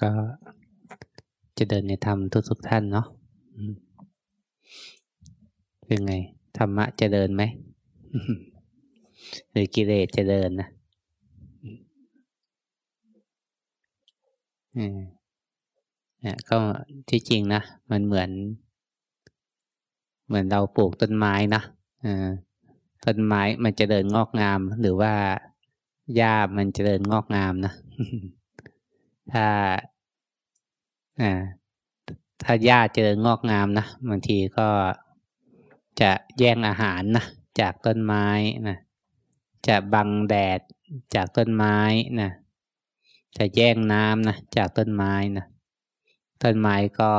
ก็จะเดินในธรรมทุกทุกท่านเนาะเป็นไง ธรรมะจะเดินไหม หรือกิเลสจะเดินนะเนี่ยก็ที่จริงนะ มันเหมือน เหมือนเราปลูกต้นไม้นะต้นไม้มันจะเดินงอกงาม หรือว่าหญ้ามันจะเดินงอกงามนะ ถ้าอ่าถ้าหญ้าเจองอกงามนะบางทีก็จะแย่งอาหารนะจากต้นไม้นะจะบังแดดจากต้นไม้นะจะแย่งน้ำนะจากต้นไม้นะต้นไม้ก็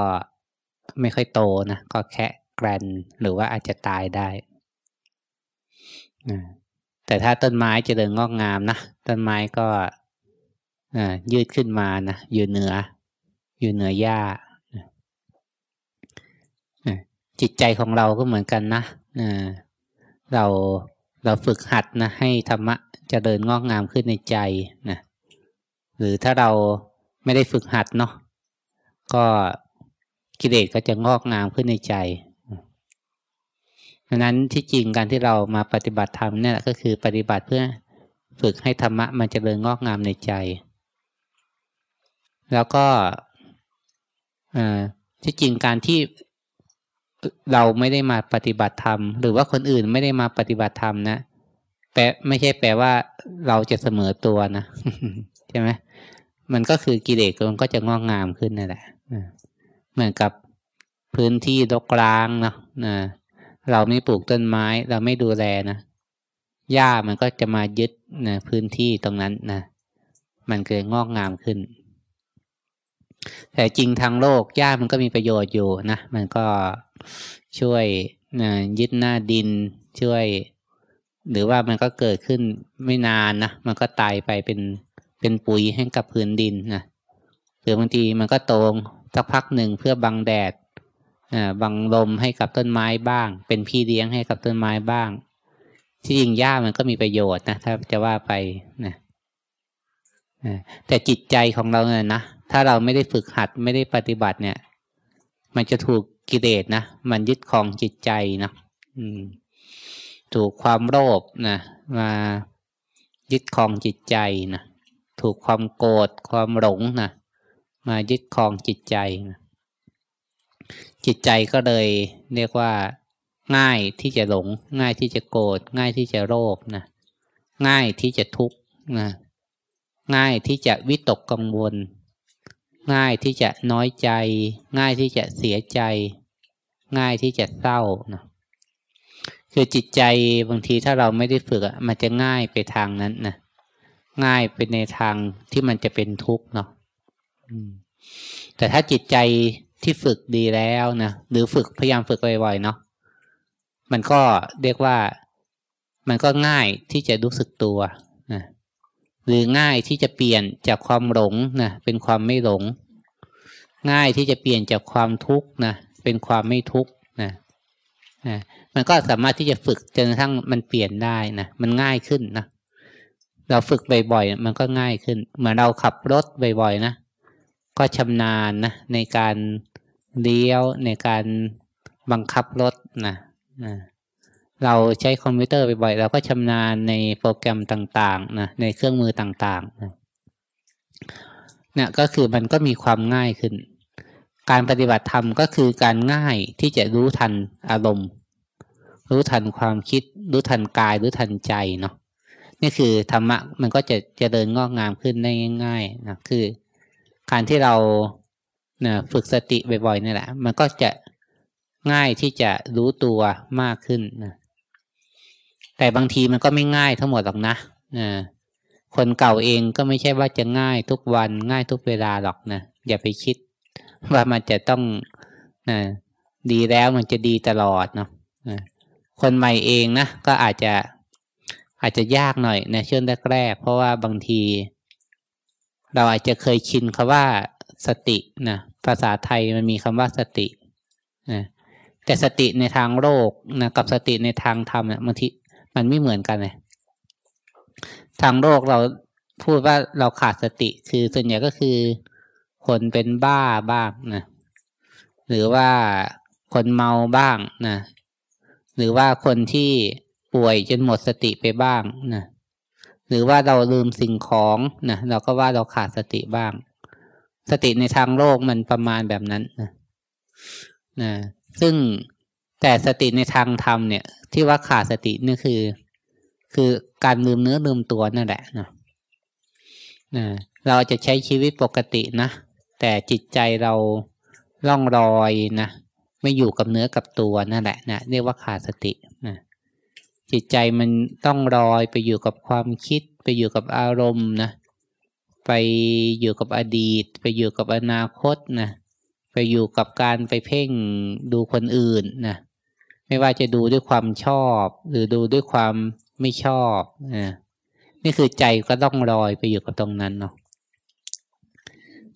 ไม่ค่อยโตนะก็แค่แกรนหรือว่าอาจจะตายได้นะแต่ถ้าต้นไม้จะเดินงอกงามนะต้นไม้ก็ ยืดขึ้นมานะอยู่เหนือ อยู่เหนือหญ้าจิตใจของเราก็เหมือนกันนะเราเราฝึกหัดนะให้ธรรมะจะเดินงอกงามขึ้นในใจนะหรือถ้าเราไม่ได้ฝึกหัดเนาะก็กิเลสก็จะงอกงามขึ้นในใจดังนั้นที่จริงการที่เรามาปฏิบัติธรรมเนี่ยก็คือปฏิบัติเพื่อฝึกให้ธรรมะมันจะเดินงอกงามในใจ แล้วก็ที่จริงการที่เราไม่ได้มาปฏิบัติธรรม หรือว่าคนอื่นไม่ได้มาปฏิบัติธรรมนะแปลไม่ใช่แปลว่าเราจะเสมอตัวนะใช่ไหมมันก็คือกิเลสมันก็จะงอกงามขึ้นนั่นแหละเหมือนกับพื้นที่รกร้างเนาะนะเราไม่ปลูกต้นไม้ เราไม่ดูแลนะหญ้ามันก็จะมายึดนะพื้นที่ตรงนั้นนะมันเกิดงอกงามขึ้น แต่จริงทางโลกหญ้ามันก็มีประโยชน์อยู่นะ มันก็ช่วยยึดหน้าดินช่วย หรือว่ามันก็เกิดขึ้นไม่นานนะ มันก็ตายไปเป็นเป็นปุ๋ยให้กับพื้นดินนะหรือบางทีมันก็โตงสักพักหนึ่งเพื่อบังแดดบังลมให้กับต้นไม้บ้าง เป็นพี่เลี้ยงให้กับต้นไม้บ้าง ที่จริงหญ้ามันก็มีประโยชน์นะถ้าจะว่าไปนะแต่จิตใจของเราเนี่ยนะ ถ้าเราไม่ได้ฝึกหัดไม่ได้ปฏิบัติเนี่ย มันจะถูกกิเลสนะมันยึดของจิตใจนะถูกความโลภนะมายึดของจิตใจนะถูกความโกรธความหลงนะมายึดครองจิตใจนะจิตใจก็เลยเรียกว่า ง่ายที่จะหลง ง่ายที่จะโกรธง่ายที่จะโลภนะง่ายที่จะทุกข์นะง่ายที่จะวิตกกังวล ง่ายที่จะน้อยใจ ง่ายที่จะเสียใจ ง่ายที่จะเศร้านะคือจิตใจบางทีถ้าเราไม่ได้ฝึกมันจะง่ายไปทางนั้นนะง่ายไปในทางที่มันจะเป็นทุกข์เนาะแต่ถ้าจิตใจที่ฝึกดีแล้วนะหรือฝึกพยายามฝึกบ่อยๆเนาะมันก็เรียกว่ามันก็ง่ายที่จะรู้สึกตัว หรือง่ายที่จะเปลี่ยนจากความหลงนะเป็นความไม่หลง ง่ายที่จะเปลี่ยนจากความทุกข์นะเป็นความไม่ทุกข์นะนะมันก็สามารถที่จะฝึกจนกระทั่งมันเปลี่ยนได้นะมันง่ายขึ้นนะเราฝึกบ่อยๆมันก็ง่ายขึ้น เหมือนเราขับรถบ่อยๆนะก็ชำนาญนะในการเลี้ยวในการบังคับรถนะนะ เราใช้คอมพิวเตอร์บ่อยๆเราก็ชำนาญในโปรแกรมต่างๆนะในเครื่องมือต่างๆนะเนี่ยก็คือมันก็มีความง่ายขึ้น การปฏิบัติธรรมก็คือการง่ายที่จะรู้ทันอารมณ์ รู้ทันความคิด รู้ทันกาย รู้ทันใจเนาะนี่คือธรรมะมันก็จะจะเดินงอกงามขึ้นได้ง่ายๆนะคือ การที่เรานะฝึกสติบ่อยๆนี่แหละ มันก็จะง่ายที่จะรู้ตัวมากขึ้นนะ แต่บางทีมันก็ไม่ง่ายทั้งหมดหรอกนะคนเก่าเองก็ไม่ใช่ว่าจะง่ายทุกวันง่ายทุกเวลาหรอกนะอย่าไปคิดว่ามันจะต้องนะดีแล้วมันจะดีตลอดเนาะคนใหม่เองนะก็อาจจะอาจจะยากหน่อยในช่วงแรกๆเพราะว่าบางที เราอาจจะเคยชินคำว่าสตินะภาษาไทยมันมีคำว่าสตินะแต่สติในทางโลกนะกับสติในทางธรรมเนี่ยบางที มันไม่เหมือนกันเลยทางโลกเราพูดว่าเราขาดสติ คือส่วนใหญ่ก็คือ คนเป็นบ้าบ้างนะหรือว่าคนเมาบ้างนะหรือว่าคนที่ป่วยจนหมดสติไปบ้างนะหรือว่าเราลืมสิ่งของนะเราก็ว่าเราขาดสติบ้าง สติในทางโลกมันประมาณแบบนั้นนะนะซึ่ง แต่สติในทางธรรมเนี่ย ที่ว่าขาดสตินี่คือ คือการลืมเนื้อลืมตัวนั่นแหละนะนะเราจะใช้ชีวิตปกตินะ แต่จิตใจเราล่องรอยนะไม่อยู่กับเนื้อกับตัวนั่นแหละนะเรียกว่าขาดสตินะจิตใจมันต้องรอยไปอยู่กับความคิด ไปอยู่กับอารมณ์นะไปอยู่กับอดีต ไปอยู่กับอนาคตนะไปอยู่กับการไปเพ่งดูคนอื่นนะ ไม่ว่าจะดูด้วยความชอบ หรือดูด้วยความไม่ชอบนะนี่คือใจก็ต้องรอยไปอยู่กับตรงนั้นเนาะ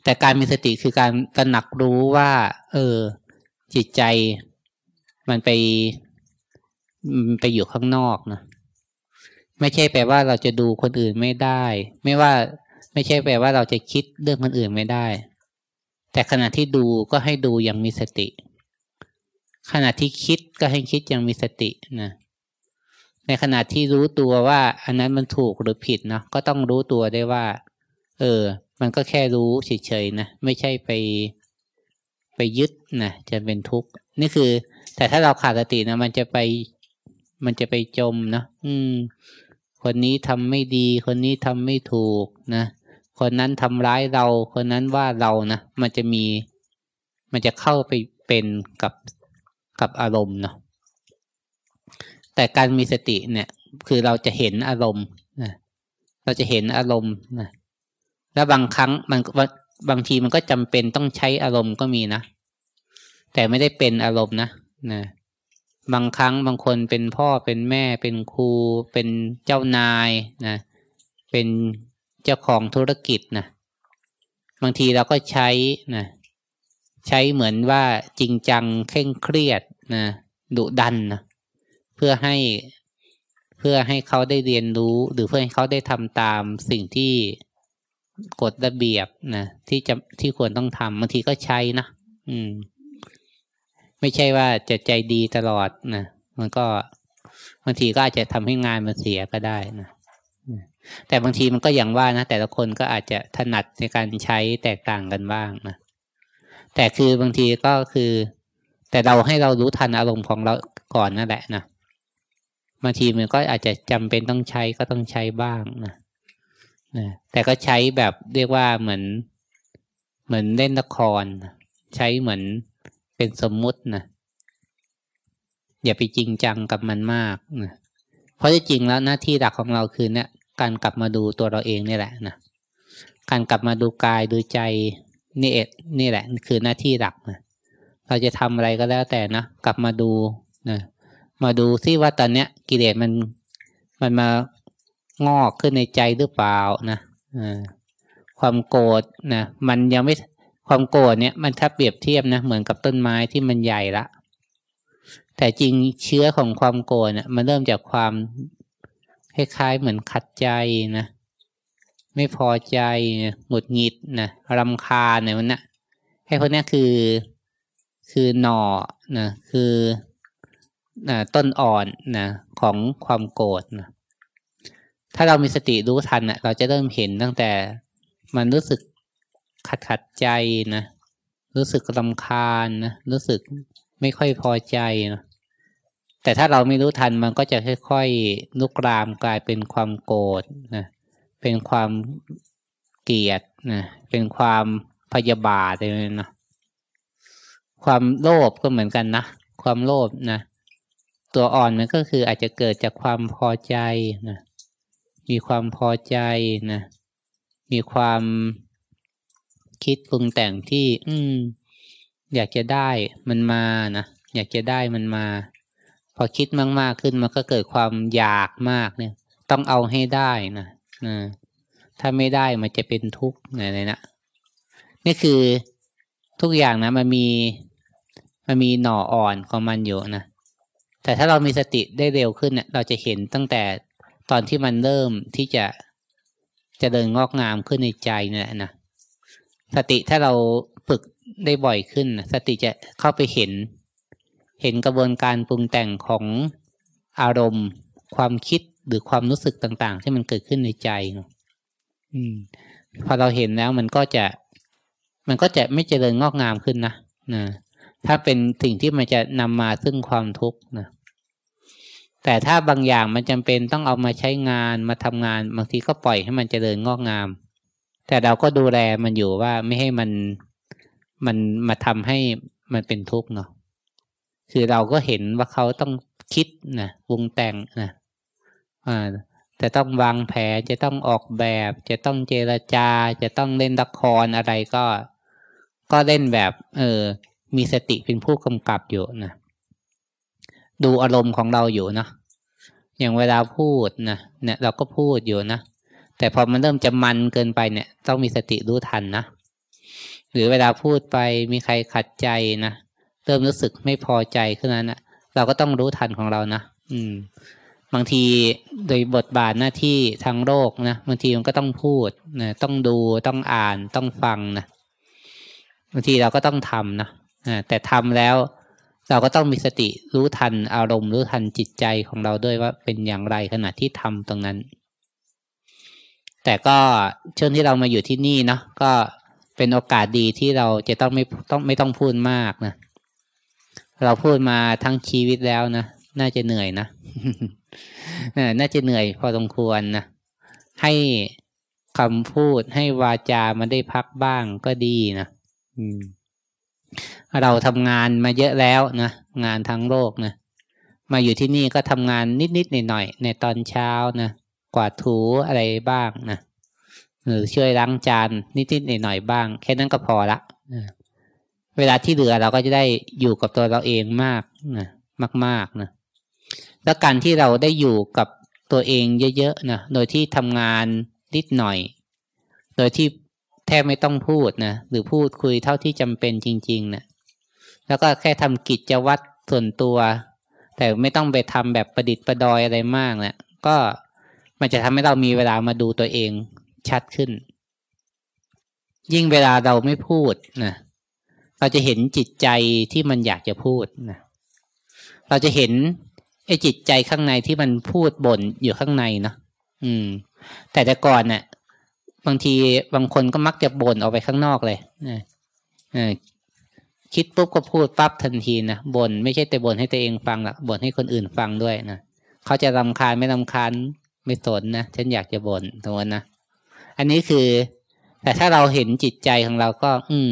แต่การมีสติคือการตระหนักรู้ว่า เออ จิตใจมันไปมันไปอยู่ข้างนอกนะไม่ใช่แปลว่าเราจะดูคนอื่นไม่ได้ ไม่ว่า ไม่ใช่แปลว่าเราจะคิดเรื่องคนอื่นไม่ได้ แต่ขณะที่ดูก็ให้ดูอย่างมีสติ ขณะที่คิดก็ให้คิดอย่างมีสตินะในขณะที่รู้ตัวว่า อันนั้นมันถูกหรือผิดเนาะก็ต้องรู้ตัวได้ว่า เออ มันก็แค่รู้เฉยๆนะไม่ใช่ไปไปยึดนะจะเป็นทุกข์นี่คือ แต่ถ้าเราขาดสตินะมันจะไป มันจะไปจมนะอืม คนนี้ทำไม่ดี คนนี้ทำไม่ถูกนะคนนั้นทำร้ายเรา คนนั้นว่าเรานะมันจะมี มันจะเข้าไปเป็นกับ กับอารมณ์เนาะแต่การมีสติเนี่ย คือเราจะเห็นอารมณ์นะเราจะเห็นอารมณ์นะแล้วบางครั้งมันบางทีมันก็จำเป็นต้องใช้อารมณ์ก็มีนะ แต่ไม่ได้เป็นอารมณ์นะนะบางครั้งบางคนเป็นพ่อเป็นแม่เป็นครู เป็นเจ้านายนะเป็นเจ้าของธุรกิจนะบางทีเราก็ใช้นะ ใช้เหมือนว่าจริงจังเคร่งเครียดนะดุดันนะเพื่อให้เพื่อให้เขาได้เรียนรู้ หรือเพื่อให้เขาได้ทำตามสิ่งที่กฎระเบียบนะที่จะที่ควรต้องทำบางทีก็ใช้นะอืม ไม่ใช่ว่าจะใจดีตลอดนะมันก็บางทีก็อาจจะทำให้งานมันเสียก็ได้นะแต่บางทีมันก็อย่างว่านะแต่ละคนก็อาจจะถนัดในการใช้แตกต่างกันบ้างนะ แต่คือบางทีก็คือ แต่เราให้เรารู้ทันอารมณ์ของเราก่อนนั่นแหละนะบางทีมันก็อาจจะจำเป็นต้องใช้ก็ต้องใช้บ้างนะนะแต่ก็ใช้แบบเรียกว่าเหมือน เหมือนเล่นละคร ใช้เหมือนเป็นสมมุตินะอย่าไปจริงจังกับมันมากนะเพราะที่จริงแล้วหน้าที่หลักของเราคือเนี่ย การกลับมาดูตัวเราเองนี่แหละนะการกลับมาดูกายดูใจ นี่เอ็ดนี่แหละ คือหน้าที่หลักนะเราจะทำอะไรก็แล้วแต่นะกลับมาดูนะมาดูซิว่าตอนเนี้ย กิเลสมันมันมางอกขึ้นในใจหรือเปล่านะความโกรธนะมันยังไม่ความโกรธเนี่ยมันถ้าเปรียบเทียบนะเหมือนกับต้นไม้ที่มันใหญ่ละแต่จริงเชื้อของความโกรธเนี่ยมันเริ่มจากความคล้ายๆเหมือนขัดใจนะ ไม่พอใจหงุดหงิดนะรำคาญเนี่ยมันนะให้พวกนี้คือคือหน่อนะคือนะต้นอ่อนนะของความโกรธนะถ้าเรามีสติรู้ทันนะเราจะเริ่มเห็นตั้งแต่มันรู้สึกขัดขัดใจนะรู้สึกรำคาญนะรู้สึกไม่ค่อยพอใจนะแต่ถ้าเราไม่รู้ทันมันก็จะค่อยๆลุกรามกลายเป็นความโกรธนะ เป็นความเกลียดนะเป็นความพยาบาทอะไรนะความโลภก็เหมือนกันนะความโลภนะตัวอ่อนมันก็คืออาจจะเกิดจากความพอใจนะมีความพอใจนะมีความคิดปรุงแต่งที่ อืม อยากจะได้มันมานะอยากจะได้มันมา พอคิดมาก ๆ ขึ้นมันก็เกิดความอยากมากเนี่ย ต้องเอาให้ได้นะ นะถ้าไม่ได้มันจะเป็นทุกข์อะไรนะนี่คือทุกอย่างนะมันมีมันมีหน่ออ่อนของมันอยู่นะแต่ถ้าเรามีสติได้เร็วขึ้นเนี่ย เราจะเห็นตั้งแต่ตอนที่มันเริ่มที่จะจะเดินงอกงามขึ้นในใจเนี่ยนะสติถ้าเราฝึกได้บ่อยขึ้นสติจะเข้าไปเห็น เห็นกระบวนการปรุงแต่งของอารมณ์ ความคิด หรือความรู้สึกต่างๆ ที่มันเกิดขึ้นในใจเนาะอืม พอเราเห็นแล้วมันก็จะ มันก็จะไม่เจริญงอกงามขึ้นนะนะถ้าเป็นสิ่งที่มันจะนำมาซึ่งความทุกข์นะแต่ถ้าบางอย่างมันจำเป็นต้องเอามาใช้งานมาทำงาน บางทีก็ปล่อยให้มันเจริญงอกงาม แต่เราก็ดูแลมันอยู่ว่าไม่ให้มันมันมาทำให้มันเป็นทุกข์เนาะคือเราก็เห็นว่าเขาต้องคิดนะวงแต่งนะอ่า จะต้องวางแผนจะต้องออกแบบ จะต้องเจรจา จะต้องเล่นละครอะไรก็ ก็เล่นแบบ เออ มีสติเป็นผู้กำกับอยู่นะดูอารมณ์ของเราอยู่นะอย่างเวลาพูดนะเนี่ย เราก็พูดอยู่นะแต่พอมันเริ่มจะมันเกินไปเนี่ย ต้องมีสติรู้ทันนะหรือเวลาพูดไปมีใครขัดใจนะเริ่มรู้สึกไม่พอใจขึ้นนั้นนะเราก็ต้องรู้ทันของเรานะอืม บางทีโดยบทบาทหน้าที่ทางโลกนะบางทีมันก็ต้องพูดนะต้องดูต้องอ่านต้องฟังนะบางทีเราก็ต้องทำนะแต่ทำแล้วเราก็ต้องมีสติรู้ทันอารมณ์รู้ทันจิตใจของเราด้วยว่าเป็นอย่างไรขณะที่ทำตรงนั้น แต่ก็ช่วงที่เรามาอยู่ที่นี่เนาะก็เป็นโอกาสดีที่เราจะต้องไม่ต้องไม่ต้องพูดมากนะเราพูดมาทั้งชีวิตแล้วนะน่าจะเหนื่อยนะ น่าจะเหนื่อยพอสมควรนะให้คำพูดให้วาจามันได้พักบ้างก็ดีนะเราทำงานมาเยอะแล้วนะงานทั้งโลกนะมาอยู่ที่นี่ก็ทำงานนิดๆหน่อยๆในตอนเช้านะกวาดถูอะไรบ้างนะหรือช่วยล้างจานนิดๆหน่อยๆบ้าง แค่นั้นก็พอละนะเวลาที่เหลือเราก็จะได้อยู่กับตัวเราเองมากนะมากๆนะ แล้วการที่เราได้อยู่กับตัวเองเยอะๆนะโดยที่ทำงานนิดหน่อย โดยที่แทบไม่ต้องพูดนะหรือพูดคุยเท่าที่จำเป็นจริงๆนะแล้วก็แค่ทำกิจวัตรส่วนตัว แต่ไม่ต้องไปทำแบบประดิษฐ์ประดอยอะไรมากนะก็มันจะทำให้เรามีเวลามาดูตัวเองชัดขึ้น ยิ่งเวลาเราไม่พูดนะเราจะเห็นจิตใจที่มันอยากจะพูดนะเราจะเห็น ไอ้จิตใจข้างในที่มันพูดบ่นอยู่ข้างในนะอืม แต่แต่ก่อนเนะ่ยบางทีบางคนก็มักจะบ่นออกไปข้างนอกเลยนะคิดปุ๊บก็พูดปั๊บทันทีนะบ่นไม่ใช่แต่บ่นให้ตัวเองฟังหรอกบ่นให้คนอื่นฟังด้วยนะเขาจะรำคาญไม่รำคาญไม่สนนะฉันอยากจะบ่นตรงนั้นนะอันนี้คือ แต่ถ้าเราเห็นจิตใจของเราก็ อืม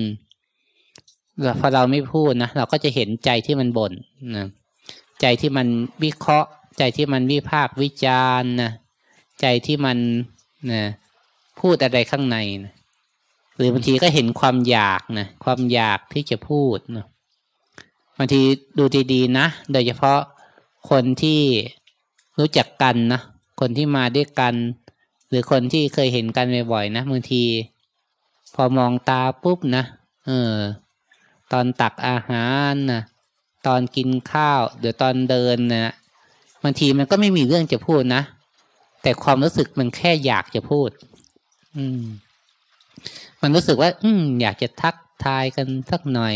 พอเราไม่พูดนะเราก็จะเห็นใจที่มันบ่นนะ ใจที่มันวิเคราะห์ ใจที่มันวิพากษ์วิจารณ์นะใจที่มันนะพูดอะไรข้างในนะหรือบางทีก็เห็นความอยากนะความอยากที่จะพูดนะบางทีดูดีๆนะ โดยเฉพาะคนที่รู้จักกันนะคนที่มาด้วยกัน หรือคนที่เคยเห็นกันบ่อยๆนะบางที พอมองตาปุ๊บนะเออ ตอนตักอาหารนะ ตอนกินข้าวหรือตอนเดินนะบางทีมันก็ไม่มีเรื่องจะพูดนะ แต่ความรู้สึกมันแค่อยากจะพูด อืม มันรู้สึกว่า อืม อยากจะทักทายกันสักหน่อย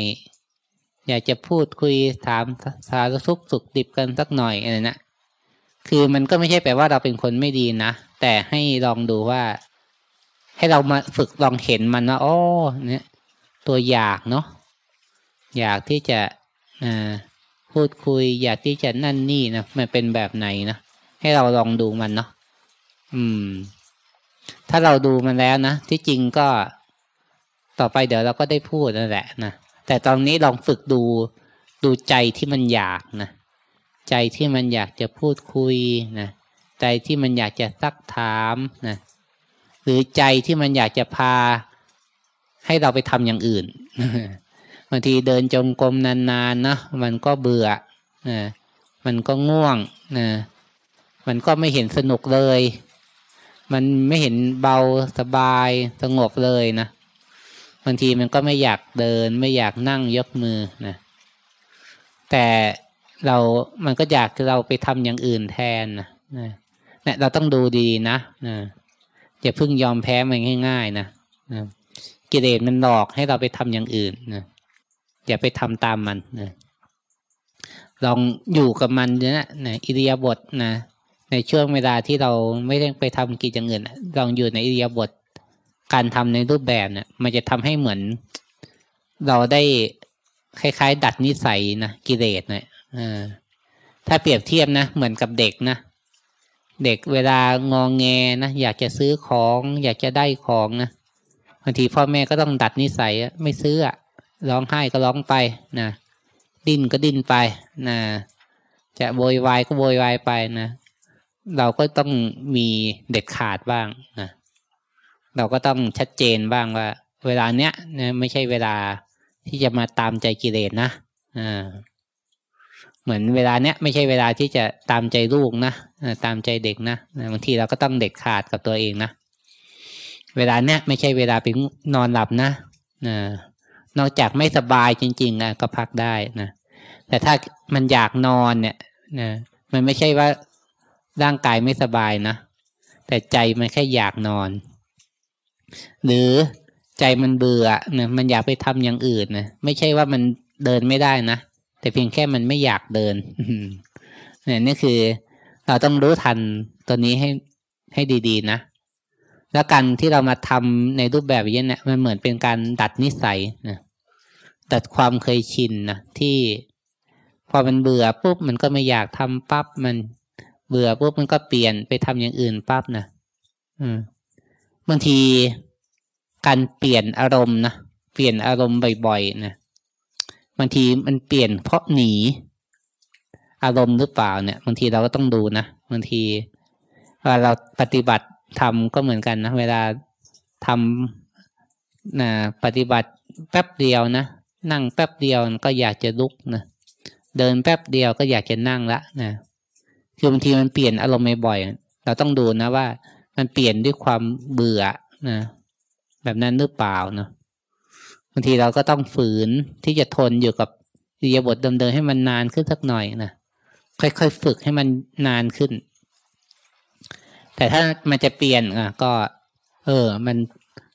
อยากจะพูดคุยถามสารทุกสุขดิบกันสักหน่อยอะไรนะคือมันก็ไม่ใช่แปลว่าเราเป็นคนไม่ดีนะ แต่ให้ลองดูว่า ให้เรามาฝึกลองเห็นมันว่าโอ้เนี่ย ตัวอยากเนาะอยากที่จะ พูดคุยอยากที่จะนั่นนี่นะมันเป็นแบบไหนนะให้เราลองดูมันเนาะอืม ถ้าเราดูมันแล้วนะที่จริงก็ต่อไปเดี๋ยวเราก็ได้พูดนั่นแหละนะแต่ตอนนี้ลองฝึกดูดูใจที่มันอยากนะใจที่มันอยากจะพูดคุยนะใจที่มันอยากจะซักถามนะหรือใจที่มันอยากจะพาให้เราไปทำอย่างอื่นางทีเดินจงกรมนานๆนะมันก็เบื่อนะมันก็ง่วงนะมันก็ไม่เห็นสนุกเลย มันไม่เห็นเบาสบายสงบเลยนะบางทีมันก็ไม่อยากเดิน ไม่อยากนั่งยกมือนะแต่เรามันก็อยากเราไปทำอย่างอื่นแทนนะนะเราต้องดูดีนะนะอย่าเพิ่งยอมแพ้มันง่าย ๆนะนะกิกิเลสมันหลอกให้เราไปทำอย่างอื่นนะ อย่าไปทำตามมันนะลองอยู่กับมันนะนะอิริยาบถนะ ในช่วงเวลาที่เราไม่ได้ไปทำกิจอย่างอื่นลองอยู่ในอิริยาบถการทำในรูปแบบเนะี่ย มันจะทำให้เหมือน เราได้คล้ายๆ ดัดนิสัยนะกิเลสเนะี่ยถ้าเปรียบเทียบนะเหมือนกับเด็กนะเด็กเวลางองแงนะอยากจะซื้อของ อยากจะได้ของนะบางทีพ่อแม่ก็ต้องดัดนิสัยไม่ซื้ออะ ร้องไห้ก็ร้องไปนะดิ้นก็ดิ้นไปนะจะโวยวายก็โวยวายไปนะเราก็ต้องมีเด็ดขาดบ้างนะเราก็ต้องชัดเจนบ้างว่า เวลาเนี้ยนะไม่ใช่เวลาที่จะมาตามใจกิเลสนะอ่าเหมือนเวลาเนี้ยไม่ใช่เวลาที่จะตามใจลูกนะตามใจเด็กนะบางทีเราก็ต้องเด็ดขาดกับตัวเองนะเวลาเนี้ยไม่ใช่เวลาไปนอนหลับนะ นอกจากไม่สบายจริงๆอะก็พักได้นะแต่ถ้ามันอยากนอนเนี่ยนะมันไม่ใช่ว่าร่างกายไม่สบายนะแต่ใจมันแค่อยากนอน หรือใจมันเบื่อนะมันอยากไปทำอย่างอื่นนะไม่ใช่ว่ามันเดินไม่ได้นะแต่เพียงแค่มันไม่อยากเดินเนี่ยนี่คือ เราต้องรู้ทันตัวนี้ให้ให้ดีๆนะแล้วการที่เรามาทำในรูปแบบนี้เนี่ยมันเหมือนเป็นการดัดนิสัยนะ ดัดความเคยชินนะที่พอมันเบื่อปุ๊บมันก็ไม่อยากทำปั๊บมันเบื่อปุ๊บมันก็เปลี่ยนไปทำอย่างอื่นปั๊บนะอืมบางทีการเปลี่ยนอารมณ์นะเปลี่ยนอารมณ์บ่อยๆนะบางทีมันเปลี่ยนเพราะหนี อารมณ์หรือเปล่าเนี่ยบางทีเราก็ต้องดูนะบางทีเวลาเราปฏิบัติทำก็เหมือนกันนะเวลาทำนะปฏิบัติแป๊บเดียวนะ นั่งแป๊บเดียวก็อยากจะลุกนะเดินแป๊บเดียวก็อยากจะนั่งละนะคือบางทีมันเปลี่ยนอารมณ์บ่อยเราต้องดูนะว่า มันเปลี่ยนด้วยความเบื่อนะแบบนั้นหรือเปล่าเนาะบางทีเราก็ต้องฝืนที่จะทนอยู่กับอิยาบทเดิมๆให้มันนานขึ้นสักหน่อยนะค่อยๆฝึกให้มันนานขึ้น แต่ถ้ามันจะเปลี่ยนอะก็ เออ มัน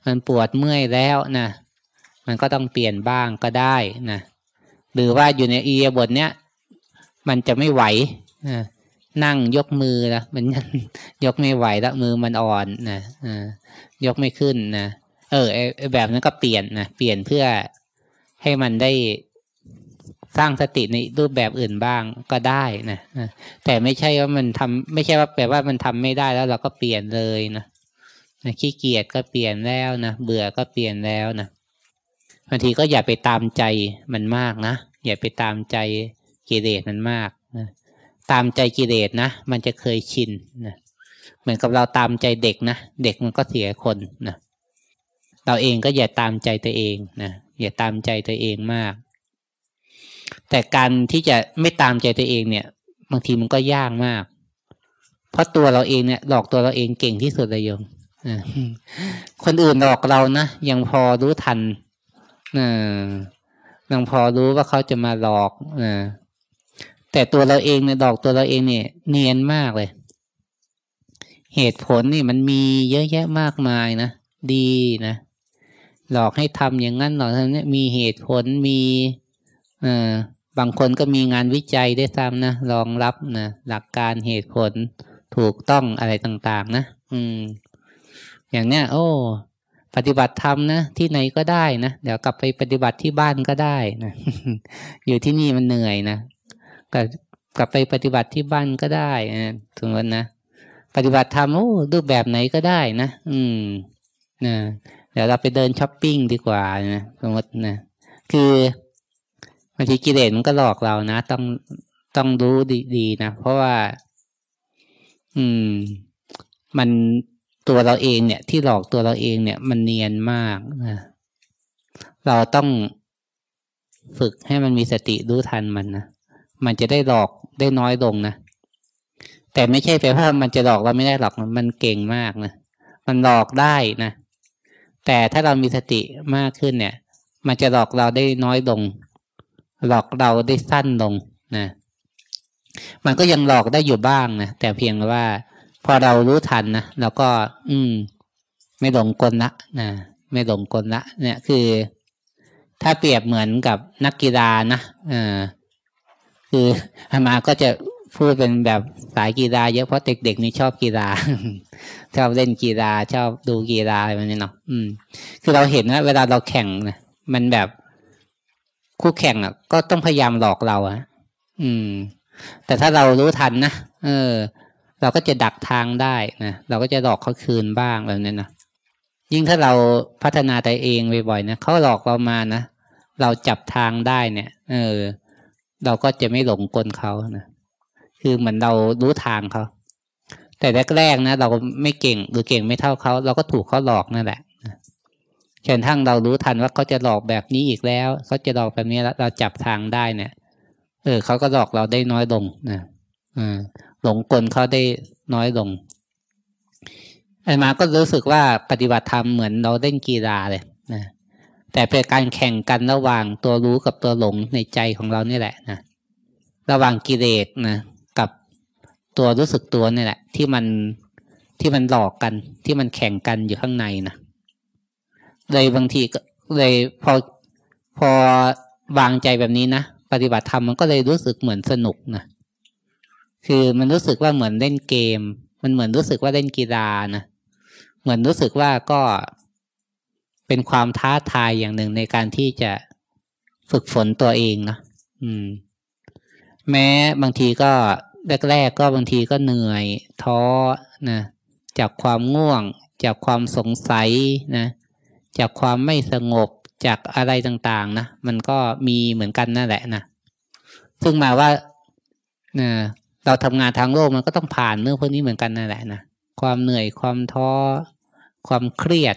มันปวดเมื่อยแล้วนะ มันก็ต้องเปลี่ยนบ้างก็ได้นะหรือว่าอยู่ในอียบทเนี้ยมันจะไม่ไหวนะนั่งยกมือนะมันยกไม่ไหวแล้วมือมันอ่อนนะยกไม่ขึ้นนะเออแบบนั้นก็เปลี่ยนนะเปลี่ยนเพื่อให้มันได้สร้างสติในรูปแบบอื่นบ้างก็ได้นะแต่ไม่ใช่ว่ามันทำไม่ใช่ว่าแปลว่ามันทำไม่ได้แล้วเราก็เปลี่ยนเลยนะขี้เกียจก็เปลี่ยนแล้วนะเบื่อก็เปลี่ยนแล้วนะ บางทีก็อย่าไปตามใจมันมากนะอย่าไปตามใจกิเลสมันมากนะตามใจกิเลสนะมันจะเคยชินนะเหมือนกับเราตามใจเด็กนะเด็กมันก็เสียคนนะเราเองก็อย่าตามใจตัวเองนะอย่าตามใจตัวเองมาก แต่การที่จะไม่ตามใจตัวเองเนี่ย บางทีมันก็ยากมาก เพราะตัวเราเองเนี่ยหลอกตัวเราเองเก่งที่สุดเลยโยมคนอื่นหลอกเรานะยังพอรู้ทัน ยังพอรู้ว่าเขาจะมาหลอกนะแต่ตัวเราเองเนี่ยหลอกตัวเราเองเนี่ย เนียนมากเลย เหตุผลนี่มันมีเยอะแยะมากมายนะดีนะหลอกให้ทำอย่างนั้นหลอกทำนี้มีเหตุผลมีเอ่อบางคนก็มีงานวิจัยได้ซ้ำนะรองรับนะหลักการเหตุผลถูกต้องอะไรต่าง ๆ นะอืม อย่างเนี้ย โอ้ ปฏิบัติธรรมนะที่ไหนก็ได้นะเดี๋ยวกลับไปปฏิบัติที่บ้านก็ได้นะอยู่ที่นี่มันเหนื่อยนะกลับกลับไปปฏิบัติที่บ้านก็ได้นะถึงวันนะปฏิบัติธรรมโอ้รูปแบบไหนก็ได้นะอืมนะเดี๋ยวเราไปเดินช้อปปิ้งดีกว่านะสมมตินะคือบางทีกิเลสมันก็หลอกเรานะต้องต้องรู้ดีๆนะเพราะว่า อืม มัน ตัวเราเองเนี่ยที่หลอกตัวเราเองเนี่ย มันเนียนมากนะเราต้องฝึกให้มันมีสติรู้ทันมันนะมันจะได้หลอกได้น้อยลงนะแต่ไม่ใช่แปลว่ามันจะหลอกเราไม่ได้หรอกมันเก่งมากนะมันหลอกได้นะแต่ถ้าเรามีสติมากขึ้นเนี่ย มันจะหลอกเราได้น้อยลง หลอกเราได้สั้นลงนะมันก็ยังหลอกได้อยู่บ้างนะแต่เพียงว่า พอเรารู้ทันนะเราก็ อืม ไม่หลงกลละนะไม่หลงกลละ เนี่ยคือ ถ้าเปรียบเหมือนกับนักกีฬานะอ่าคืออามาก็จะพูดเป็นแบบสายกีฬาเยอะเพราะเด็กๆนี่ชอบกีฬาชอบเล่นกีฬาชอบดูกีฬาอะไรแบบนี้เนาะอืม คือเราเห็นว่าเวลาเราแข่งนะมันแบบคู่แข่งอะ ก็ต้องพยายามหลอกเราอะ อืม แต่ถ้าเรารู้ทันนะเออ เราก็จะดักทางได้นะเราก็จะหลอกเขาคืนบ้างแบบนี้นะยิ่งถ้าเราพัฒนาตัวเองบ่อยๆนะเขาหลอกเรามานะเราจับทางได้เนี่ย เออ เราก็จะไม่หลงกลเขานะคือเหมือนเรารู้ทางเขาแต่แรกๆนะเราไม่เก่งหรือเก่งไม่เท่าเขาเราก็ถูกเขาหลอกนั่นแหละจนทั้งเรารู้ทันว่าเขาจะหลอกแบบนี้อีกแล้วเขาจะหลอกแบบนี้แล้วเราจับทางได้เนี่ย เออเขาก็หลอกเราได้น้อยลงนะอืม หลงกลเขาได้น้อยลงไอ้มาก็รู้สึกว่าปฏิบัติธรรมเหมือนเราเล่นกีฬาเลยนะแต่เป็นการแข่งกันระหว่างตัวรู้กับตัวหลงในใจของเรานี่แหละนะระหว่างกิเลสนะกับตัวรู้สึกตัวนี่แหละ ที่มันที่มันหลอกกันที่มันแข่งกันอยู่ข้างในนะเลยบางทีก็เลยพอพอวางใจแบบนี้นะปฏิบัติธรรมมันก็เลยรู้สึกเหมือนสนุกนะ คือมันรู้สึกว่าเหมือนเล่นเกม มันเหมือนรู้สึกว่าเล่นกีฬานะเหมือนรู้สึกว่าก็เป็นความท้าทายอย่างหนึ่งในการที่จะฝึกฝนตัวเองเนาะอืม แม้บางทีก็แรกๆก็บางทีก็เหนื่อยท้อนะจากความง่วง จากความสงสัยนะจากความไม่สงบจากอะไรต่าง ๆ นะมันก็มีเหมือนกันนั่นแหละนะซึ่งมาว่านะ เราทำงานทางโลกมันก็ต้องผ่านเรื่องพวกนี้เหมือนกันนั่นแหละนะความเหนื่อยความท้อ ความเครียด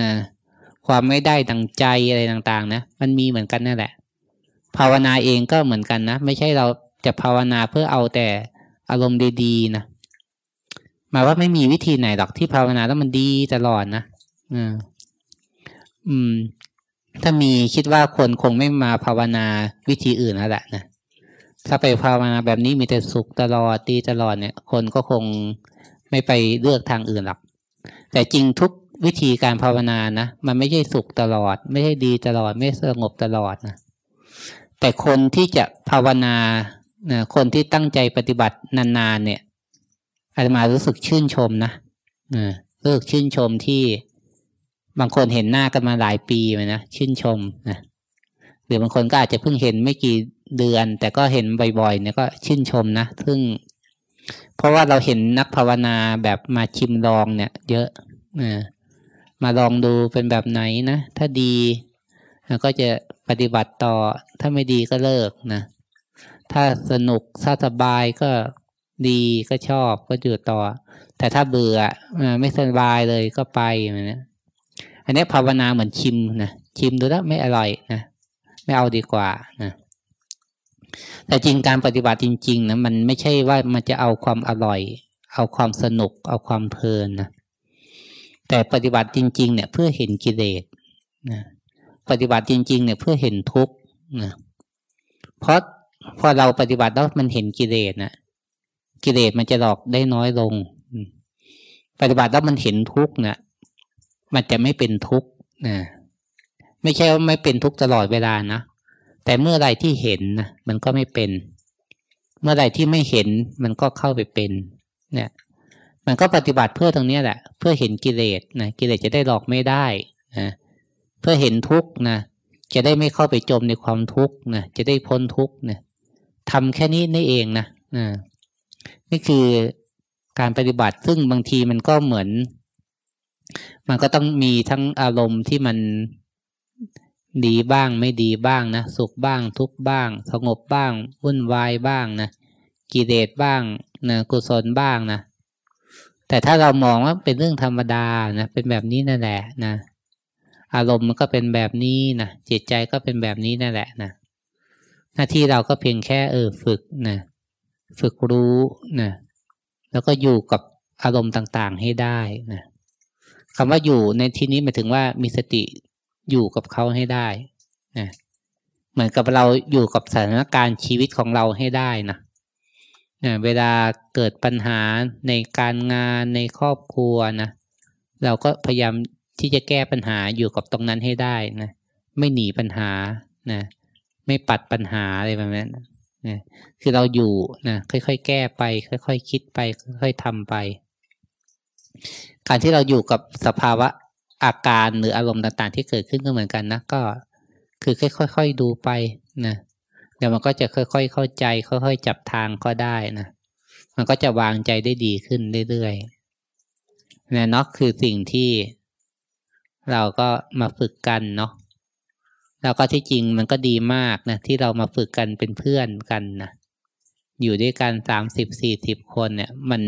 นะความไม่ได้ดังใจอะไรต่างๆ นะมันมีเหมือนกันนั่นแหละ ภาวนาเองก็เหมือนกันนะไม่ใช่เราจะภาวนาเพื่อเอาแต่อารมณ์ดีๆนะหมายว่าไม่มีวิธีไหนหรอกที่ภาวนาแล้วมันดีตลอดนะอืมอืมถ้ามีคิดว่าคนคงไม่มาภาวนาวิธีอื่นแล้วแหละนะ ถ้าไปภาวนาแบบนี้มีแต่สุขตลอดดีตลอดเนี่ย คนก็คงไม่ไปเลือกทางอื่นหรอก แต่จริงทุกวิธีการภาวนานะมันไม่ใช่สุขตลอด ไม่ใช่ดีตลอด ไม่สงบตลอดนะแต่คนที่จะภาวนานะคนที่ตั้งใจปฏิบัตินานๆเนี่ยอาตมารู้สึกชื่นชมนะรู้สึกชื่นชมที่บางคนเห็นหน้ากันมาหลายปีเลยนะชื่นชมนะหรือบางคนก็อาจจะเพิ่งเห็นไม่กี่เดือน แต่ก็เห็นบ่อยๆเนี่ยก็ชื่นชมนะซึ่ง เพราะว่าเราเห็นนักภาวนาแบบมาชิมลองเนี่ย เยอะมาลองดูเป็นแบบไหนนะ ถ้าดีก็จะปฏิบัติต่อ ถ้าไม่ดีก็เลิกนะถ้าสนุกถ้าสบายก็ดีก็ชอบก็อยู่ต่อ แต่ถ้าเบื่อไม่สบายเลยก็ไปอย่างนี้อันนี้ภาวนาเหมือนชิมนะชิมดูแล้วไม่อร่อยนะไม่เอาดีกว่านะ แต่จริงการปฏิบัติจริงๆนะมันไม่ใช่ว่ามันจะเอาความอร่อย เอาความสนุก เอาความเพลินนะแต่ปฏิบัติจริง ๆ เนี่ยเพื่อเห็นกิเลสนะปฏิบัติจริง ๆ เนี่ยเพื่อเห็นทุกข์นะเพราะพอเราปฏิบัติแล้วมันเห็นกิเลสนะกิเลสมันจะหลอกได้น้อยลง ปฏิบัติแล้วมันเห็นทุกข์นะมันจะไม่เป็นทุกข์นะไม่ใช่ว่าไม่เป็นทุกข์ตลอดเวลานะ แต่เมื่อไรที่เห็นนะมันก็ไม่เป็น เมื่อไรที่ไม่เห็นมันก็เข้าไปเป็น เนี่ย มันก็ปฏิบัติเพื่อตรงนี้แหละ เพื่อเห็นกิเลสนะกิเลสจะได้หลอกไม่ได้นะเพื่อเห็นทุกข์นะจะได้ไม่เข้าไปจมในความทุกข์นะจะได้พ้นทุกข์นะทำแค่นี้นี่เองนะนะนี่คือการปฏิบัติซึ่งบางทีมันก็เหมือน มันก็ต้องมีทั้งอารมณ์ที่มัน ดีบ้างไม่ดีบ้างนะสุขบ้างทุกบ้าง สงบบ้างวุ่นวายบ้างนะกิเลสบ้างนะกุศลบ้างนะแต่ถ้าเรามองว่าเป็นเรื่องธรรมดานะเป็นแบบนี้นั่นแหละนะอารมณ์มันก็เป็นแบบนี้นะจิตใจก็เป็นแบบนี้นั่นแหละนะหน้าที่เราก็เพียงแค่เออฝึกนะฝึกรู้นะแล้วก็อยู่กับอารมณ์ต่างๆให้ได้นะคำว่าอยู่ในที่นี้หมายถึงว่ามีสติ อยู่กับเขาให้ได้นะเหมือนกับเราอยู่กับสถานการณ์ชีวิตของเราให้ได้นะนะเวลาเกิดปัญหาในการงานในครอบครัวนะเราก็พยายามที่จะแก้ปัญหาอยู่กับตรงนั้นให้ได้นะไม่หนีปัญหานะไม่ปัดปัญหาอะไรแบบนั้นนะคือเราอยู่นะค่อยๆแก้ไป ค่อยๆคคิดไป ค่อยๆทำไป การที่เราอยู่กับสภาวะ อาการหรืออารมณ์ต่างๆ ที่เกิดขึ้นก็เหมือนกันนะก็คือค่อยๆดูไปนะเดี๋ยวมันก็จะค่อยๆเข้าใจ ค่อยๆจับทางก็ได้นะมันก็จะวางใจได้ดีขึ้นเรื่อยๆนะเนาะคือสิ่งที่เราก็มาฝึกกันเนาะแล้วก็ที่จริงมันก็ดีมากนะที่เรามาฝึกกันเป็นเพื่อนกันนะอยู่ด้วยกันสามสิบสี่สิบคนเนี่ย มัน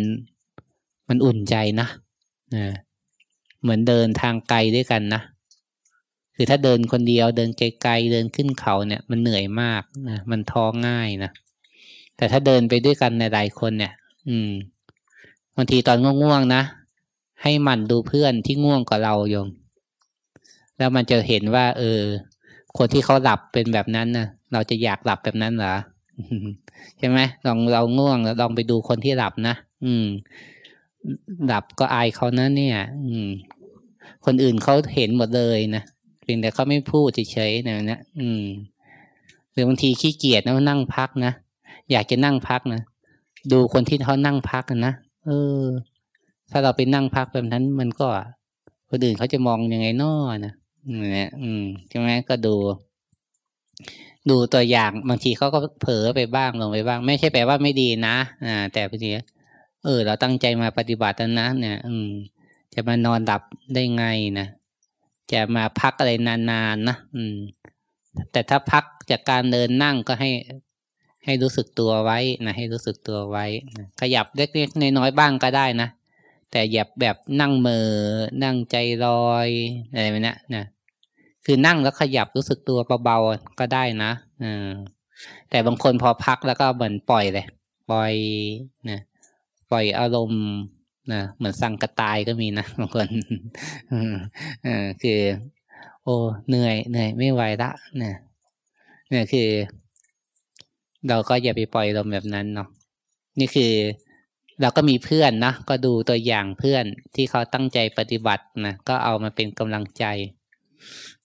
มันอุ่นใจนะนะ เหมือนเดินทางไกลด้วยกันนะ คือถ้าเดินคนเดียวเดินไกลๆเดินขึ้นเขาเนี่ย มันเหนื่อยมากนะมันท้อง่ายนะแต่ถ้าเดินไปด้วยกันในหลายคนเนี่ย อืมบางทีตอนง่วงๆนะให้มันดูเพื่อนที่ง่วงกว่าเราโยมแล้วมันจะเห็นว่า เออ คนที่เขาหลับเป็นแบบนั้นนะเราจะอยากหลับแบบนั้นเหรอใช่ไหมลองเราง่วงแล้วลองไปดูคนที่หลับนะอืม หลับก็อายเขานะเนี่ย อืม คนอื่นเขาเห็นหมดเลยนะเพียงแต่เขาไม่พูดเฉยๆนะนะอืมหรือบางทีขี้เกียจนะนั่งพักนะอยากจะนั่งพักนะดูคนที่เขานั่งพักนะเออ ถ้าเราไปนั่งพักแบบนั้น มันก็คนอื่นเขาจะมองยังไงน้อนะเนี่ยอืมใช่ไหมก็ดู ดูตัวอย่างบางทีเขาก็เผลอไปบ้างลงไปบ้าง ไม่ใช่แปลว่าไม่ดีนะอ่า แต่บางที เออ เราตั้งใจมาปฏิบัตินะเนี่ย อืม จะมานอนหลับได้ไงนะจะมาพักอะไรนานๆนะอืม แต่ถ้าพักจากการเดินนั่งก็ให้ให้รู้สึกตัวไว้นะให้รู้สึกตัวไว้นะขยับเล็กๆน้อยๆบ้างก็ได้นะแต่อย่าแบบนั่งเมอนั่งใจลอยอะไรแบบนี้นะคือนั่งแล้วขยับรู้สึกตัวเบาๆก็ได้นะอแต่บางคนพอพักแล้วก็เหมือนปล่อยเลย ปล่อยนะ ล่อยอารมณ์นะเหมือนสั่งกระตายก็มีนะบางคนอคือ โอ้เหนื่อยเหนื่อยไม่ไหวละเนี่ยเนี่ยคือ เราก็อย่าไปปล่อยลมแบบนั้นเนาะนี่คือ เราก็มีเพื่อนนะก็ดูตัวอย่างเพื่อนที่เขาตั้งใจปฏิบัตินะก็เอามาเป็นกำลังใจ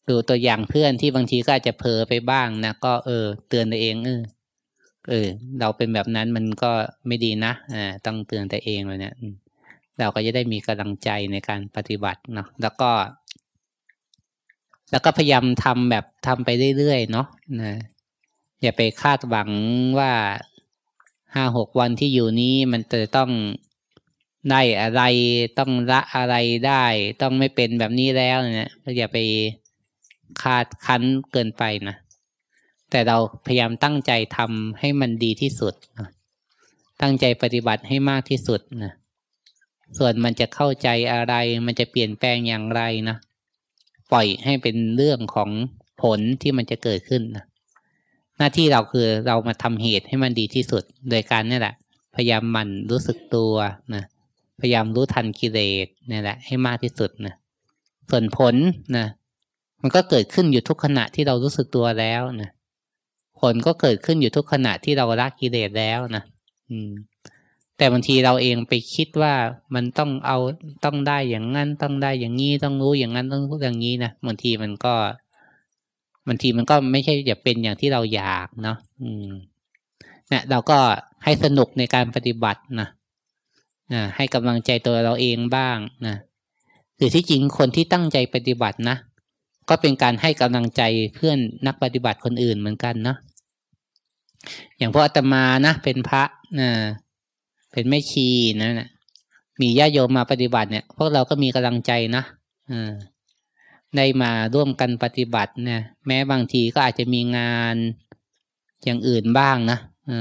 ดูตัวอย่างเพื่อนที่บางทีก็อาจจะเผลอไปบ้างนะก็เออ เตือนตัวเองเออ เออเราเป็นแบบนั้นมันก็ไม่ดีนะอ่าต้องเตือนตัวเองเลยเนะี่ยเราก็จะได้มีกำลังใจในการปฏิบัติเนาะแล้วก็ แล้วก็พยายามทำแบบทำไปเรื่อยๆเนาะนะอย่าไปคาดหวังว่าห้าหกวันที่อยู่นี้มันจะต้องได้อะไรต้องละอะไรได้ ต้องไม่เป็นแบบนี้แล้วเนี่ยอย่าไปคาดคั้นเกินไปนะ แต่เราพยายามตั้งใจทำให้มันดีที่สุด ตั้งใจปฏิบัติให้มากที่สุดนะ ส่วนมันจะเข้าใจอะไร มันจะเปลี่ยนแปลงอย่างไรนะ ปล่อยให้เป็นเรื่องของผลที่มันจะเกิดขึ้นนะ หน้าที่เราคือเรามาทำเหตุให้มันดีที่สุด โดยการนี่แหละ พยายามมันรู้สึกตัวนะ พยายามรู้ทันกิเลสนี่แหละ ให้มากที่สุดนะ ส่วนผลนะ มันก็เกิดขึ้นอยู่ทุกขณะที่เรารู้สึกตัวแล้วนะ ผลก็เกิดขึ้นอยู่ทุกขณะที่เราละกิเลสแล้วนะอืม แต่บางทีเราเองไปคิดว่ามันต้องเอาต้องได้อย่างนั้นต้องได้อย่างนี้ต้องรู้อย่างนั้นต้องรู้อย่างนี้นะบางทีมันก็บางทีมันก็ไม่ใช่จะเป็นอย่างที่เราอยากเนาะอืมเนี่ยเราก็ให้สนุกในการปฏิบัตินะนะให้กำลังใจตัวเราเองบ้างนะหรือที่จริงคนที่ตั้งใจปฏิบัตินะก็เป็นการให้กำลังใจเพื่อนนักปฏิบัติคนอื่นเหมือนกันเนาะ อย่างพวกอาตมานะเป็นพระนะเป็นแม่ชีนะนะมีญาโยมมาปฏิบัติเนี่ย พวกเราก็มีกำลังใจนะอ่าได้มาร่วมกันปฏิบัติเนี่ยแม้บางทีก็อาจจะมีงานอย่างอื่นบ้างนะอ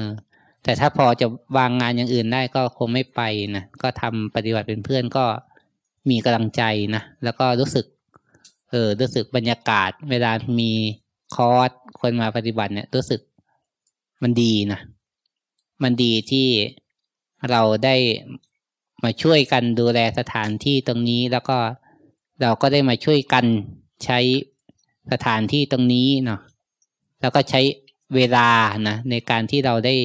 แต่ถ้าพอจะวางงานอย่างอื่นได้ก็คงไม่ไปนะก็ทำปฏิบัติเป็นเพื่อนก็มีกำลังใจนะแล้วก็รู้สึก เออรู้สึกบรรยากาศ เวลามีคอร์สคนมาปฏิบัติเนี่ย รู้สึก มันดีนะ มันดีที่เราได้มาช่วยกันดูแลสถานที่ตรงนี้แล้วก็เราก็ได้มาช่วยกันใช้สถานที่ตรงนี้เนาะแล้วก็ใช้เวลานะในการที่เราได้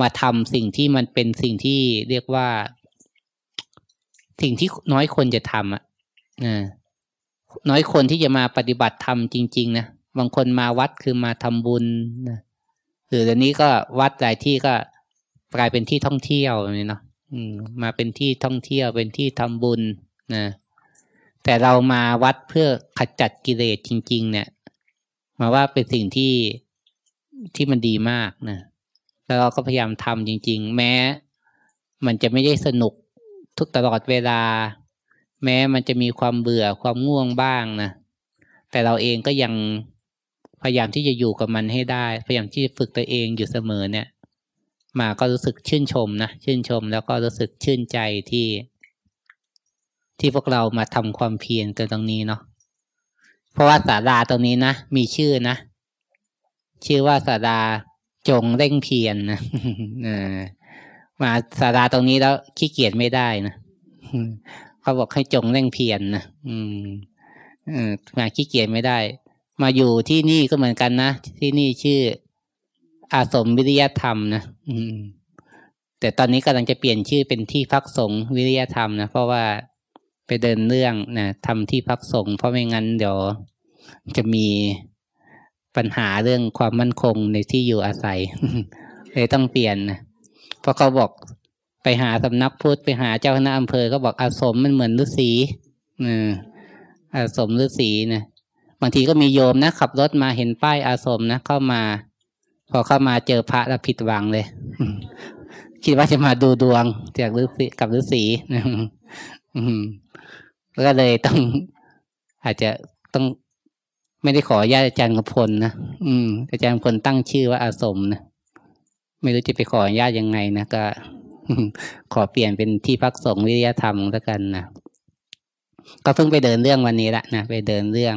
มาทำสิ่งที่มันเป็นสิ่งที่เรียกว่า สิ่งที่น้อยคนจะทำอะ่ะน้อยคนที่จะมาปฏิบัติธรรมจริง ๆ นะบางคนมาวัดคือมาทำบุญนะ หรือตอนนี้ก็วัดหลายที่ก็กลายเป็นที่ท่องเที่ยวนี้เนาะมาเป็นที่ท่องเที่ยวเป็นที่ทำบุญนะแต่เรามาวัดเพื่อขจัดกิเลสจริง ๆ เนี่ย มาว่าเป็นสิ่งที่ที่มันดีมากนะแล้วเราก็พยายามทำจริง ๆ แม้ มันจะไม่ได้สนุกทุกตลอดเวลา แม้มันจะมีความเบื่อความง่วงบ้างนะแต่เราเองก็ยัง พยายามที่จะอยู่กับมันให้ได้ พยายามที่จะฝึกตัวเองอยู่เสมอเนี่ย มาก็รู้สึกชื่นชมนะชื่นชมแล้วก็รู้สึกชื่นใจที่ ที่พวกเรามาทำความเพียรกันตรงนี้เนาะเพราะว่าศาลาตรงนี้นะมีชื่อนะชื่อว่าศาลาจงเร่งเพียรนนะมาศาลาตรงนี้แล้วขี้เกียจไม่ได้นะเขาบอกให้จงเร่งเพียรนนะอืมมาขี้เกียจไม่ได้ มาอยู่ที่นี่ก็เหมือนกันนะที่นี่ชื่ออาสมวิริยธรรมนะอืม แต่ตอนนี้กำลังจะเปลี่ยนชื่อเป็นที่พักสงฆ์วิริยธรรมนะเพราะว่าไปเดินเรื่องนะทำที่พักสงฆ์เพราะไม่งั้นเดี๋ยวจะมีปัญหาเรื่องความมั่นคงในที่อยู่อาศัยเลยต้องเปลี่ยนนะเพราะเขาบอกไปหาสำนักพุทธไปหาเจ้าคณะอำเภอก็บอกอาสมมันเหมือนฤาษีอืมอาสมฤาษีนะ บางทีก็มีโยมนะขับรถมาเห็นป้ายอาสมนะเข้ามา พอเข้ามาเจอพระแล้วผิดหวังเลย คิดว่าจะมาดูดวงจากฤาษีกับฤาษีแล้วก็เลยต้องอาจจะต้องไม่ได้ขอญาติอาจารย์กพลนะอืม อาจารย์พลตั้งชื่อว่าอาสมนะไม่รู้จะไปขอญาติยังไงนะก็ ขอเปลี่ยนเป็นที่พักสงฆ์วิทยธรรมแล้วกันนะก็เพิ่งไปเดินเรื่องวันนี้ละนะไปเดินเรื่อง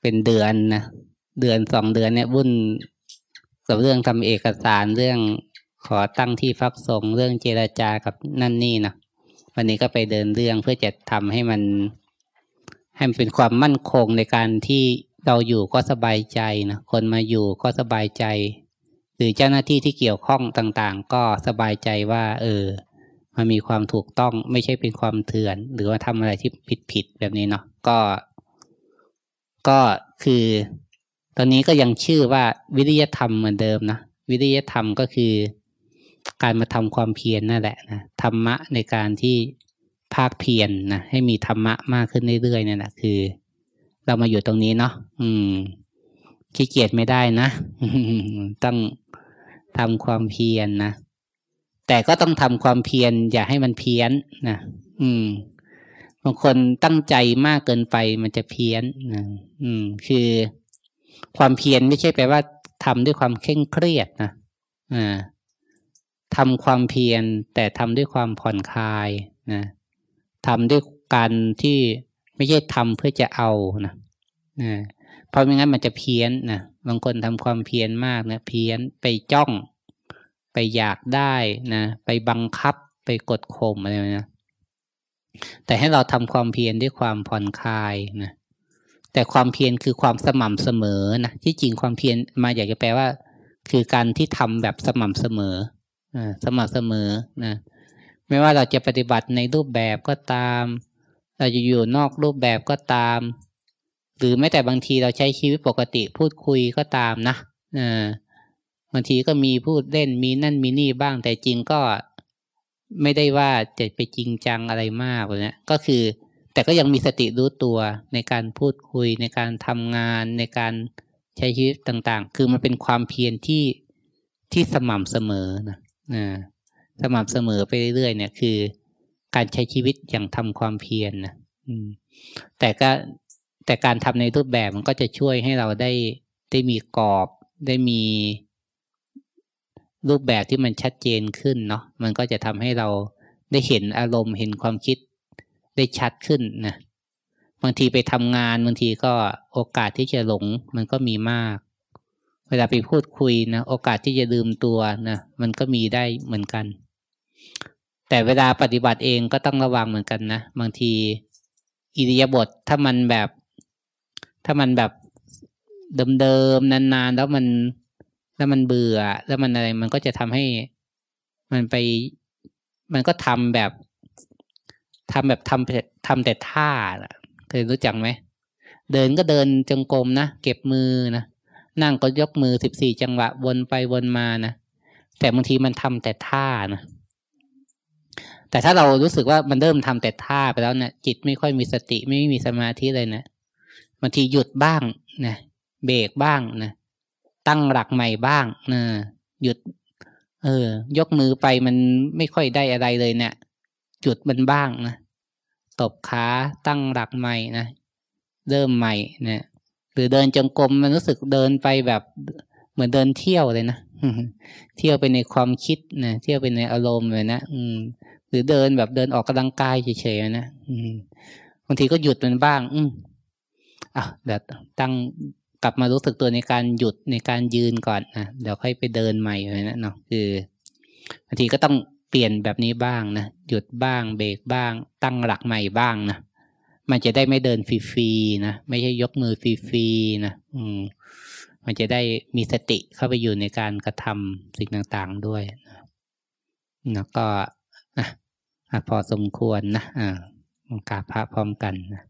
เป็นเดือนนะเดือนสองเดือนเนี่ยวุ่นกับเรื่องทำเอกสารเรื่องขอตั้งที่พักสงเรื่องเจราจากับนั่นนี่นะวันนี้ก็ไปเดินเรื่องเพื่อจะทำให้มันให้มันเป็นความมั่นคงในการที่เราอยู่ก็สบายใจนะคนมาอยู่ก็สบายใจ หรือเจ้าหน้าที่ที่เกี่ยวข้องต่างๆ ก็สบายใจว่า เออ มันมีความถูกต้องไม่ใช่เป็นความเถื่อน หรือว่าทำอะไรที่ผิดๆแบบนี้เนาะก็ ก็คือตอนนี้ก็ยังชื่อว่าวิริยธรรมเหมือนเดิมนะวิริยธรรมก็คือ การมาทำความเพียรนนั่นแหละนะธรรมะในการที่ภาคเพียรนนะให้มีธรรมะมากขึ้นเรื่อยๆนี่แหละคือ เรามาอยู่ตรงนี้เนาะอืมขี้เกียจไม่ได้นะต้องทำความเพียรนนะแต่ก็ต้องทำความเพียรอย่าให้มันเพี้ยนนะอืม บางคนตั้งใจมากเกินไปมันจะเพี้ยนนะอืม คือความเพียรไม่ใช่แปลว่าทำด้วยความเคร่งเครียดนะอ่าทำความเพียรแต่ทำด้วยความผ่อนคลายนะทำด้วยการที่ไม่ใช่ทำเพื่อจะเอานะนะเพราะไม่งั้นมันจะเพี้ยนนะบางคนทำความเพียรมากนะเพี้ยนไปจ้อง ไปอยากได้นะไปบังคับไปกดข่มอะไรนะ แต่ให้เราทำความเพียรด้วยความผ่อนคลายนะแต่ความเพียรคือความสม่ำเสมอนะที่จริงความเพียรมาอยากจะแปลว่า คือการที่ทำแบบสม่ำเสมอสม่ำเสมอนะไม่ว่าเราจะปฏิบัติในรูปแบบก็ตาม เราจะอยู่นอกรูปแบบก็ตาม หรือแม้แต่บางทีเราใช้ชีวิตปกติพูดคุยก็ตามนะบางทีก็มีพูดเล่นมีนั่นมีนี่บ้างแต่จริงก็ ไม่ได้ว่าจะไปจริงจังอะไรมากเลยนะก็คือ แต่ก็ยังมีสติรู้ตัวในการพูดคุยในการทำงานในการใช้ชีวิตต่างๆ คือมันเป็นความเพียรที่ที่สม่ำเสมอนะนะสม่ำเสมอไปเรื่อยๆเนี่ยคือ การใช้ชีวิตอย่างทำความเพียรนนะแต่ก็แต่การทำในรูปแบบมันก็จะช่วยให้เราได้ได้มีกรอบได้มี รูปแบบที่มันชัดเจนขึ้นเนาะมันก็จะทำให้เราได้เห็นอารมณ์เห็นความคิดได้ชัดขึ้นนะบางทีไปทำงานบางทีก็โอกาสที่จะหลงมันก็มีมาก เวลาไปพูดคุยนะโอกาสที่จะลืมตัวนะมันก็มีได้เหมือนกัน แต่เวลาปฏิบัติเองก็ต้องระวังเหมือนกันนะบางทีอิริยาบถถ้ามันแบบ ถ้ามันแบบเดิมๆนานๆ แล้วมัน แล้วมันเบื่อ แล้วมันอะไรมันก็จะทำให้มันไป มันก็ทำแบบทำแบบทำทำแต่ท่าเคยรู้จักไหมเดินก็เดินจงกรมนะเก็บมือนะนั่งก็ยกมือสิบสี่จังหวะวนไปวนมานะแต่บางทีมันทำแต่ท่านะแต่ถ้าเรารู้สึกว่ามันเริ่มทำแต่ท่าไปแล้วเนะี่ยจิตไม่ค่อยมีสติไม่มีสมาธิเลยนะบางทีหยุดบ้างนะเบรกบ้างนะ ตั้งหลักใหม่บ้างนะหยุด เออ ยกมือไปมันไม่ค่อยได้อะไรเลยเนะี่ยหยุดมันบ้างนะตบขาตั้งหลักใหม่นะเริ่มใหม่นะหรือเดินจงกรมมันรู้สึกเดินไปแบบเหมือนเดินเที่ยวเลยนะเที่ยวไปในความคิดนะเที่ยวไปในอารมณ์เลยนะอืม หรือเดินแบบเดินออกกำลังกายเฉยๆนะอืมบางทีก็หยุดมันบ้าง อืมอะเดี๋ยวตั้ง กลับมารู้สึกตัวในการหยุดในการยืนก่อนนะเดี๋ยวค่อยไปเดินใหม่เลยนะเนาะคือบางทีก็ต้องเปลี่ยนแบบนี้บ้างนะหยุดบ้างเบรกบ้าง ตั้งหลักใหม่บ้างนะมันจะได้ไม่เดินฟรีๆนะไม่ใช่ยกมือฟรีๆนะอืมมันจะได้มีสติเข้าไปอยู่ในการกระทำสิ่งต่างๆด้วยนะแล้วก็อะพอสมควรนะอ่ากราบพระพร้อมกันนะ